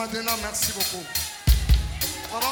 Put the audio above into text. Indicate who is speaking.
Speaker 1: maintenant, merci beaucoup. Voilà.